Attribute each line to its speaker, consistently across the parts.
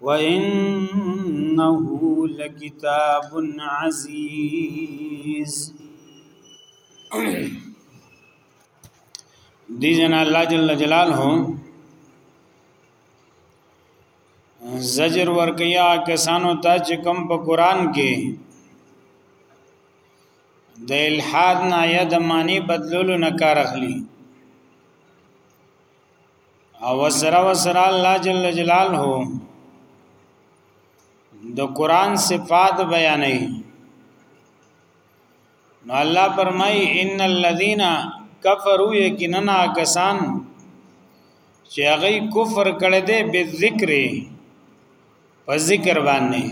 Speaker 1: وانه لکتاب عزیز دی جنا الله جل جلاله زجر ورکیا کسانو ته چې کوم په قران کې د الحاد نه یا د معنی بدلولو نه کار اخلي او سره و سره الله جل جلاله د قران صفات بیانې نو الله فرمای ان الذين كفروا يقينا کسان چې هغه کفر کړي دي به ذکر په ذکر باندې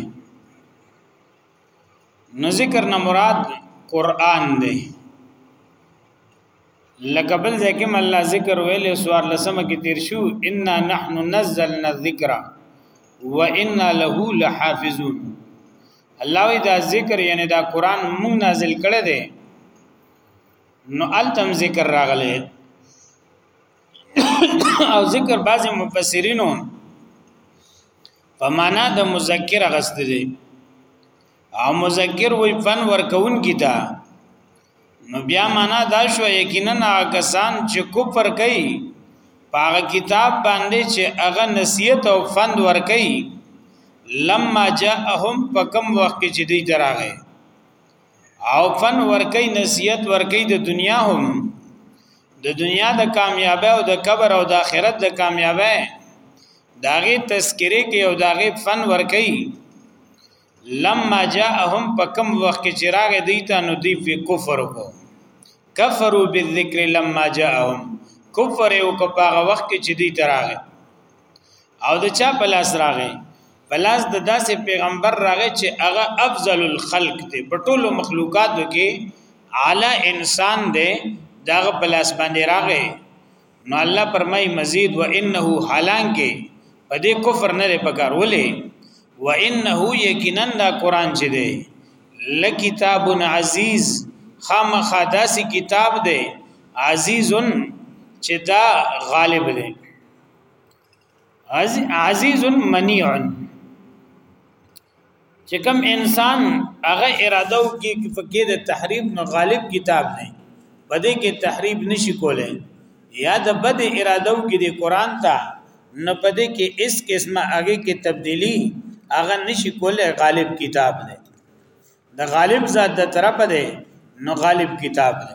Speaker 1: نو ذکر نه مراد قران دی لکه بل ځای کې الله ذکر ویلې سوار لسمه کې تیر شو ان نحن نزلنا الذکر وانا له لحافظون الله دا ذکر یعنی دا قران مونږ نازل کړی دی نو التم ذکر راغلی او ذکر بعضی مفسرینو په معنا د مذکر غست دی او مذکر وی فن ورکون کی تا نو بیا معنا دا شو یقینا کسان چې کفر کوي پاغه کتاب باندې چې هغه نصیحت او فند ور کوي لما جاءهم فکم وخت چې دی دراغه او فن ورکی نصیحت ورکی د دنیا هم د دنیا د کامیابی او د قبر او د آخرت د کامیابی داغه تذکره کې او داغه فن ورکی لما جاءهم پکم وخت کې چراغ دیتا نو دی په کفر کو کفروا بالذکر لما جاءهم کفر او کپاغه وخت کې چې دی تراغه او د چا په لاس راغې په لاس د داسې پیغمبر راغې چې هغه افضل الخلق دی په ټولو مخلوقاتو کې اعلی انسان دی دا په لاس باندې راغې نو الله پرمای مزید و انه حالانکه په دې کفر نه لري پکار ولې و انه یقینا دا قران چې دی لکتاب عزیز خامخا داسې کتاب دی عزیزن چې دا غالب دی عزیز منیع چې کوم انسان هغه اراده او کې فقې د تحریف نو غالب کتاب نه پدې کې تحریف نشي کولای یا د بد اراده او کې د قران ته نه پدې کې اس قسمه هغه کې تبدیلی هغه نشي کولای غالب کتاب نه د غالب ذات د طرف ده نو غالب کتاب ده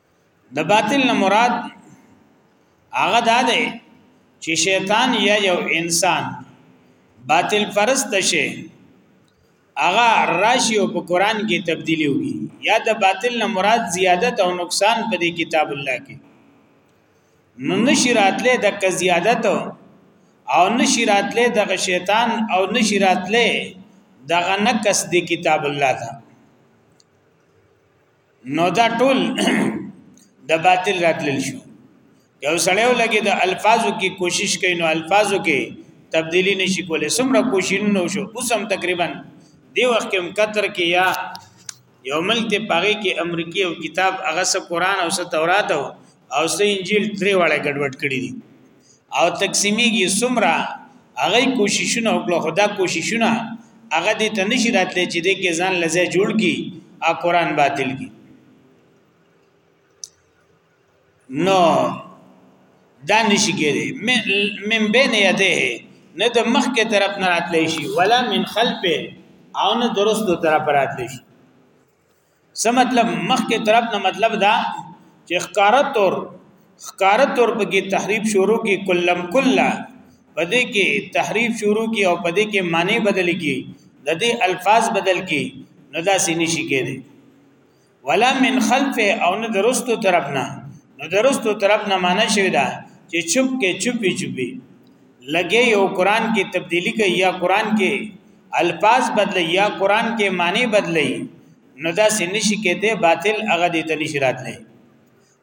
Speaker 1: د باطل نه مراد هغه دا دی چې شیطان یا یو انسان باطل پرست شي هغه راشي او په قران کې تبدیلی وي یا د باطل نه مراد زیادت او نقصان په دې کتاب الله کې نو نشی راتله د ک زیادت او نشی راتله د شیطان او نشی راتله د غنکس د کتاب الله ته نو دا ټول د باطل راتلل شو یو سړی ولګي د الفاظو کې کوشش کوي نو الفاظو کې تبدیلی نشي کولای سمره کوشش نو شو اوس هم تقریبا دی وخت کې مقدر کې یا یو ملک ته پاره کې امریکای او کتاب هغه سه قران او سه تورات او او سه انجیل درې واړه ګډوډ کړی دي او تقسیمیږي سمرا هغه کوششونه وکړو خدا کوششونه هغه دې ته نشي راتلی چې دې کې ځان لزه جوړ کی او قران باطل کی نو دا نشي کېږي من بین یده نه د مخ کې طرف نه راتلی شي ولا من خلفه او نه درستو طرف راتلی شي څه مطلب مخکې طرف نه مطلب دا چې ښکارا تور ښکارا تور په کې تحریف شروع کې کلم کلا پدې کې تحریف شروع کې او پدې کې معنی بدل کې د دې الفاظ بدل کې نو دا سینې شي کېږي ولا من خلف او نه درستو طرف نه نو درستو طرف نه معنی شوی دا چې چپ کې چپی چپی لګي او قران کې تبدیلی کوي یا قران کې الفاظ بدلی یا قران کې معنی بدلی نو دا سنشي کېته باطل هغه دې ته نشي راتلی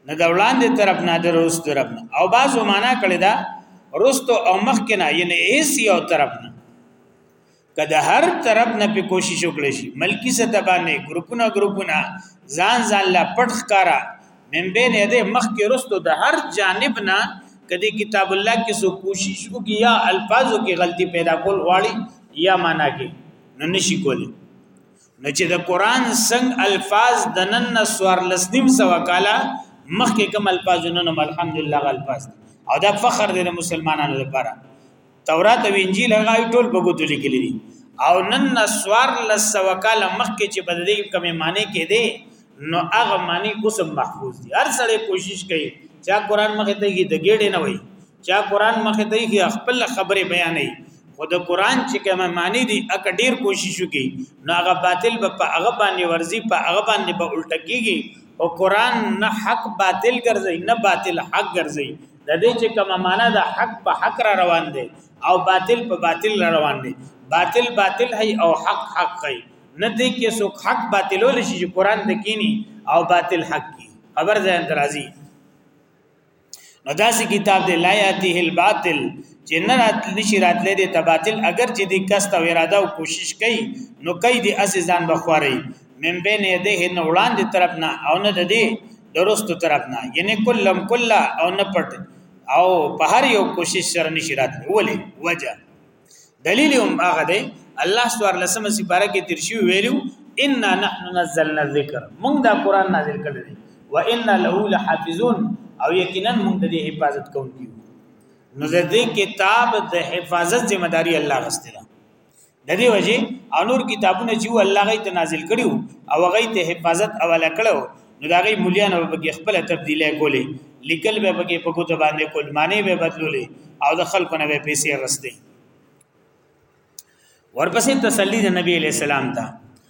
Speaker 1: نه د وړاندې طرف نه د روس طرف نه او بازو معنا کړی دا رستو او مخ کې نه یعنی ایس یو طرف نه کله هر طرف نه په کوشش وکړي شي ملکی سطح باندې ګروپونه ګروپونه ځان ځان لا پټ ښکارا من بین یده مخکې رستو د هر جانب نه کدی کتاب الله کې سو کوشش وکي یا الفاظو کې غلطي پیدا کول غواړي یا معنا کې نو نشي کولی نو چې د قران څنګه الفاظ د نن سوار لسنیم سوا کاله مخکې کوم الفاظ نن الحمدلله الفاظ او دا فخر دی د مسلمانانو لپاره تورات او انجیل هغه ټول په ګوتو لیکل دي او نن نسوار لسو کال مخکې چې بدلې کمې معنی کې دي نو هغه معنی اوس محفوظ دي هر سړی کوشش کوي چې قرآن مخې ته کې د ګډې نه وي چې قرآن مخې ته کې خپل خبره بیانې خو د قرآن چې کومه معنی دي اک ډیر کوشش وکي نو هغه باطل به په هغه باندې ورزي په هغه باندې به الټکیږي او قرآن نه حق باطل ګرځي نه باطل حق ګرځي د دې چې کومه معنا د حق په حق را روان دي او باطل په باطل را روان دي باطل باطل هي او حق حق هي نه دي کې څوک حق باطلول شي چې قران د کینی او باطل حق کی خبر ځان درازي نو داسې کتاب دی لا یاته الباطل چې نه راتل نشي راتلې دي تباطل اگر چې دې کسته اراده او کوشش کوي نو کوي دې اسې ځان بخوري من بین یده نه وړاندې طرف نه او نه د دې درستو طرف نه یعنی کلم کلا او نه پټ او په هر یو کوشش سره نشی راتلی ولی وجه دلیل هم هغه دی الله سوار لسمه سپاره کې ترشی ویلو ان نحن نزلنا الذکر موږ دا قران نازل کړل دی وان له لحافظون او یقینا موږ د حفاظت کوونکو نو د دې کتاب د حفاظت ذمہ داری الله غستره د دې وجه انور کتابونه چې الله غي ته نازل کړیو او غي ته حفاظت اوله کړو نو دا غي مليان به کې خپل تبديله کولې لیکل به پکې په کوته باندې کول معنی به بدلولې او د خلکو نه به پیسې غستې ورپسې تسلی د نبی علی السلام ته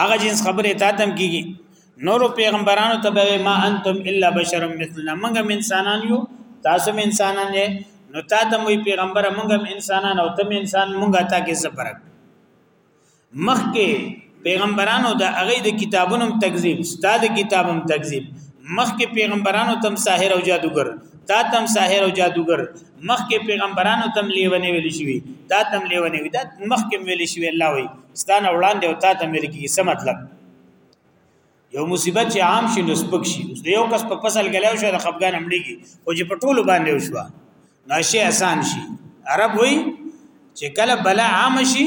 Speaker 1: هغه جنس خبره تا تم کیږي نورو پیغمبرانو ته به ما انتم الا بشر مثلنا موږ انسانان یو تاسو هم انسانان یې نو تا ته موږ پیغمبر موږ هم انسانان او تم انسان موږ تا کې څه فرق مخکې پیغمبرانو د هغه د کتابونو تکذیب ستاد کتابم تکذیب مخکې پیغمبرانو تم ساحر او جادوګر تا تم ساحر او جادوګر مخکې پیغمبرانو تم لیونه ویل شوی تا تم لیونه وی دا مخکې ویل شوی الله وی ستانه وړاندې او تا ته ملي کیږي څه مطلب یو مصیبت چې عام شي نو سپک شي اوس یو کس په فصل کې لاو شو د خپګان امړيږي او چې په ټولو باندې وشو ناشي آسان شي عرب وای چې کله بلا عام شي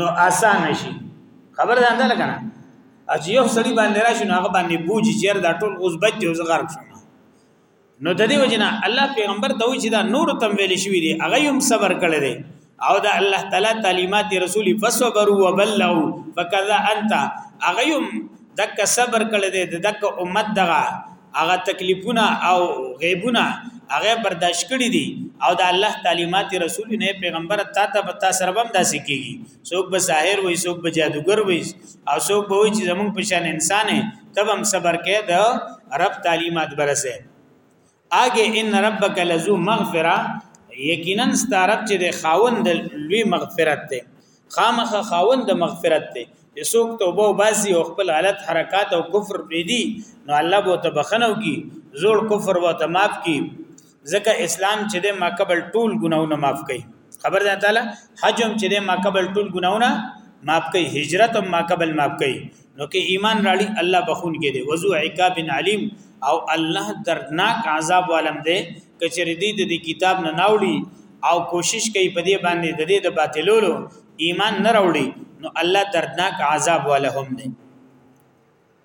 Speaker 1: نو آسان شي خبر ده انده لګنه اج یو سړی باندې راشي نو هغه باندې بوج چیر دا ټول اوس بچ او زغرب شو نو د دې وجنه الله پیغمبر ته وی چې دا نور تم ویل شوی دی هغه هم صبر کړی دی او دا الله تعالی تعلیمات رسول فصبروا وبلغوا فكذا انت هغه هم دک صبر کړی دی دک امت دغه هغه تکلیفونه او غیبونه هغه برداشت کړی دي او دا الله تعلیمات رسول نه پیغمبر تا ته پتا سربم داسې کیږي څوک به ساحر وي څوک به جادوګر وي او څوک به وي چې زمونږ په شان انسان دی تب هم صبر کې د رب تعلیمات برسه اګه ان ربک لذو مغفرہ یقینا ستارب چې د خاوند لوی مغفرت دی خامخ خاوند د مغفرت دی یسوک توبه او بازي او خپل حالت حرکات او کفر پریدي نو الله بو ته بخنو کی زوړ کفر وو ته معاف کی ځکه اسلام چې د ماقبل ټول ګناونه معاف کړي خبر ده تعالی حج هم چې د ماقبل ټول ګناونه معاف کړي هجرت هم ماقبل معاف کړي نو کې ایمان راړي الله بخون کې دي وضو عقاب علیم او الله دردناک عذاب والم دي کچری دي د کتاب نه ناوړي او کوشش کوي په دې باندې د دې د باطلولو ایمان نه راوړي نو الله دردناک عذاب والهم دي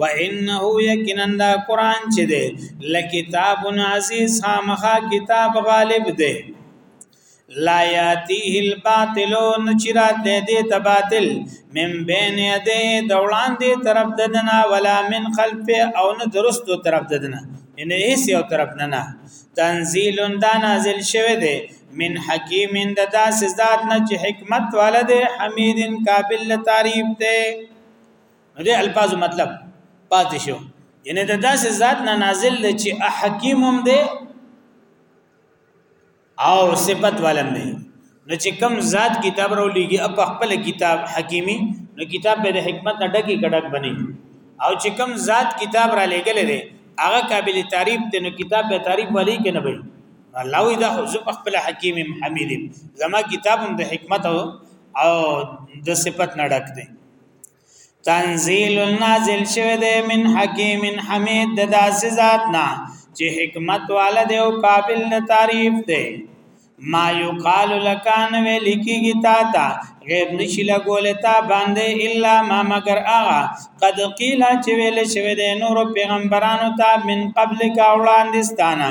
Speaker 1: وانه یقینا دا قران چې ده لکتاب عزیز خامخا کتاب غالب ده لا یاتیه الباطل نچرات دې دې تباطل من بین یده دولان دې طرف ددنا ولا من خلف او نه درستو طرف ددنا ان هیڅ یو طرف نه نه تنزیل دا نازل شوه دې من حکیم د داس ذات نه چې حکمت والده حمیدن قابل تعریف ده نو دې الفاظ مطلب پاتې شو یعنی د داسې ذات نه نازل دی چې حکیم هم دی او صفت ولم دی نو چې کم ذات کتاب راو لګي اپ خپل کتاب حکیمی نو کتاب به د حکمت نه ډکی ګډک بنی او چې کم ذات کتاب را لګل دی هغه قابل تعریف دی نو کتاب به تعریف ولی کنه بنی الله وی دا حزب خپل حکیم حمید زما کتاب هم د حکمت او د صفت نه ډک دی تنزيل نازل شوه د من حکیم حمید د داسې ذات نه چې حکمت والد او قابل د تعریف دی ما یقال لکان ویل کیږي تا ته غیر نشي لګول تا باندې الا ما مگر اغا قد قیل چې ویل شوی دی نور پیغمبرانو ته من قبل کا وړاندستانه